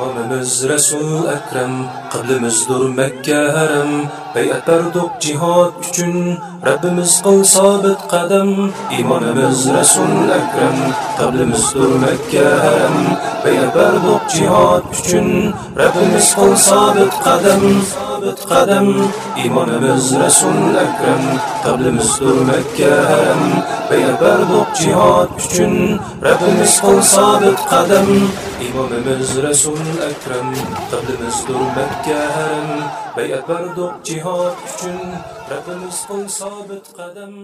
imomimiz rasul akram qiblimizdir makka haram. Bay'at berdik jihod uchun Rabbimiz qil sobit qadam. Imonimiz rasul akram qiblimizdir makka haram. Bay'at berdik jihod uchun Rabbimiz qil sobit qadam sabit qadam. Imonimiz rasul akram qiblimizdir makka haram. Bay'at berdik jihod uchun Rabbimiz qil sodiq qadam imomimiz rasul akram qiblimizdir makka haram bay'at berdik jihod uchun Rabbimiz qil sodiq qadam